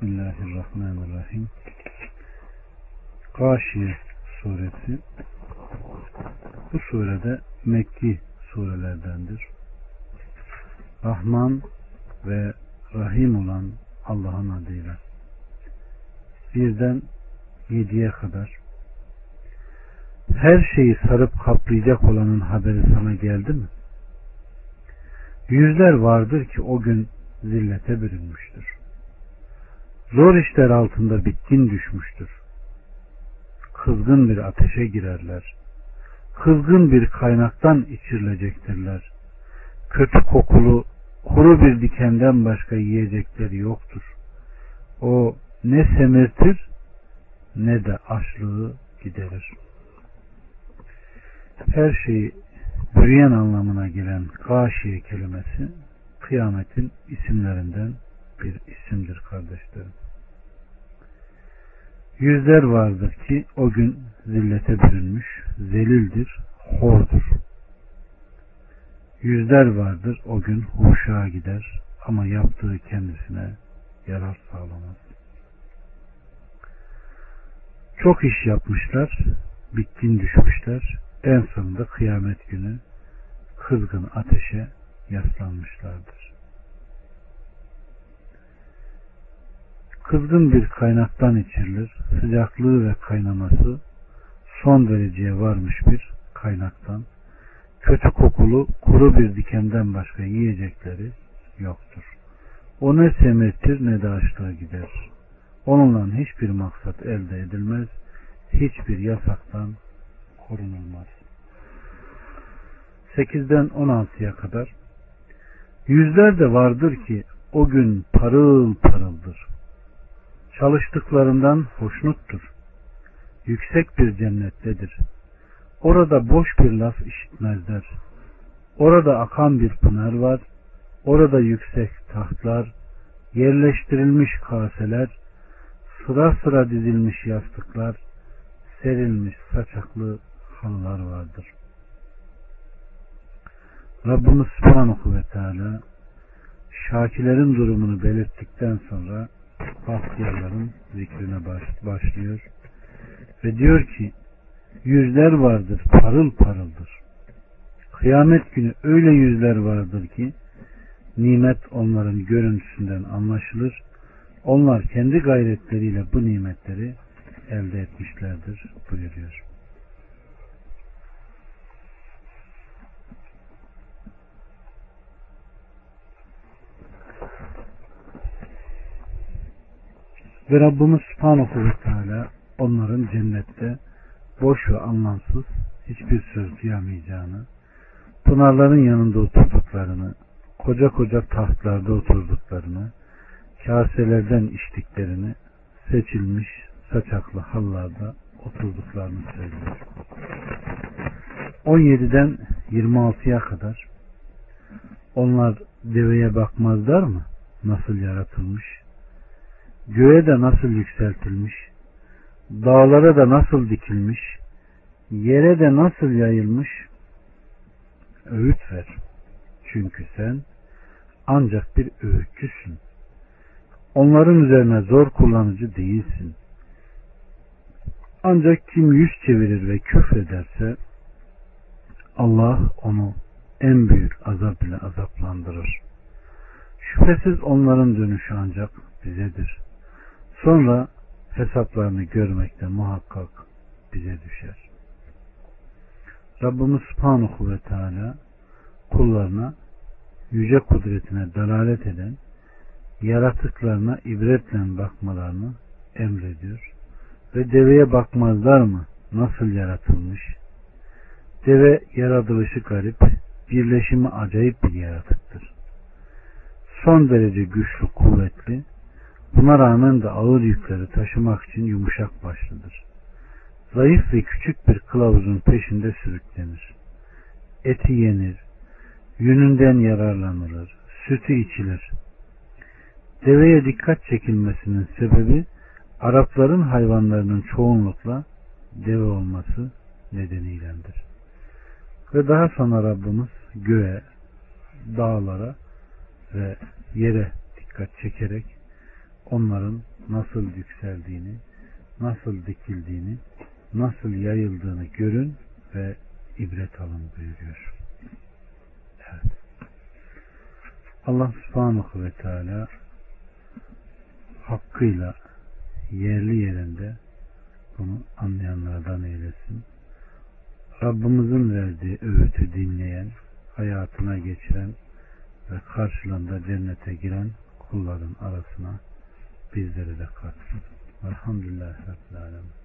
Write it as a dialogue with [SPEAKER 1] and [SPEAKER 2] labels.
[SPEAKER 1] Bismillahirrahmanirrahim. Gâşiye suresi bu surede Mekki surelerdendir. Rahman ve Rahim olan Allah'ın adıyla. Birden yediye kadar her şeyi sarıp kaplayacak olanın haberi sana geldi mi? Yüzler vardır ki o gün zillete bürünmüştür. Zor işler altında bitkin düşmüştür. Kızgın bir ateşe girerler. Kızgın bir kaynaktan içirilecektirler. Kötü kokulu, kuru bir dikenden başka yiyecekleri yoktur. O ne semirtir ne de açlığı giderir. Her şeyi bürüyen anlamına gelen gâşiye kelimesi kıyametin isimlerinden bir isimdir kardeşlerim. Yüzler vardır ki o gün zillete bürünmüş, zelildir, hordur. Yüzler vardır o gün huşa gider ama yaptığı kendisine yarar sağlamaz. Çok iş yapmışlar, bitkin düşmüşler, en sonunda kıyamet günü kızgın ateşe yaslanmışlardır. Kızgın bir kaynaktan içirilir, sıcaklığı ve kaynaması son dereceye varmış bir kaynaktan, kötü kokulu kuru bir dikenden başka yiyecekleri yoktur. O ne semirtir ne de açlığa gider. Onunla hiçbir maksat elde edilmez, hiçbir yasaktan korunulmaz. 8'den 16'ya kadar Yüzler de vardır ki o gün parıl parıldır. Çalıştıklarından hoşnuttur. Yüksek bir cennettedir. Orada boş bir laf işitmezler. Orada akan bir pınar var. Orada yüksek tahtlar, yerleştirilmiş kaseler, sıra sıra dizilmiş yastıklar, serilmiş saçaklı halılar vardır. Rabbimiz Subhanahu ve Teala şakilerin durumunu belirttikten sonra bahtiyarların zikrine başlıyor ve diyor ki yüzler vardır parıl parıldır. Kıyamet günü öyle yüzler vardır ki nimet onların görüntüsünden anlaşılır. Onlar kendi gayretleriyle bu nimetleri elde etmişlerdir buyuruyor. Ve Rabbimiz Subhanahu ve Teala onların cennette boş ve anlamsız hiçbir söz duyamayacağını, pınarların yanında oturduklarını, koca koca tahtlarda oturduklarını, kaselerden içtiklerini, seçilmiş saçaklı hallarda oturduklarını söylüyor. 17'den 26'ya kadar onlar deveye bakmazlar mı? Nasıl yaratılmış? Göğe de nasıl yükseltilmiş? Dağlara da nasıl dikilmiş? Yere de nasıl yayılmış? Öğüt ver. Çünkü sen ancak bir öğütçüsün. Onların üzerine zor kullanıcı değilsin. Ancak kim yüz çevirir ve küfrederse Allah onu en büyük azap ile azaplandırır. Şüphesiz onların dönüşü ancak bizedir. Sonra hesaplarını görmekte muhakkak bize düşer. Rabbimiz Subhanahu ve Teala kullarına yüce kudretine dalalet eden yaratıklarına ibretle bakmalarını emrediyor. Ve deveye bakmazlar mı? Nasıl yaratılmış? Deve yaratılışı garip, birleşimi acayip bir yaratıktır. Son derece güçlü, kuvvetli, buna rağmen de ağır yükleri taşımak için yumuşak başlıdır. Zayıf ve küçük bir kılavuzun peşinde sürüklenir. Eti yenir, yününden yararlanılır, sütü içilir. Deveye dikkat çekilmesinin sebebi Arapların hayvanlarının çoğunlukla deve olması nedeniylendir. Ve daha sonra Rabbimiz göğe, dağlara ve yere dikkat çekerek onların nasıl yükseldiğini, nasıl dikildiğini, nasıl yayıldığını görün ve ibret alın buyuruyor. Evet. Allah subhanahu ve teala hakkıyla yerli yerinde bunu anlayanlardan eylesin. Rabbimizin verdiği öğütü dinleyen, hayatına geçiren ve karşılığında cennete giren kulların arasına bizleri de katsın. Elhamdülillah Rabbil Alemin.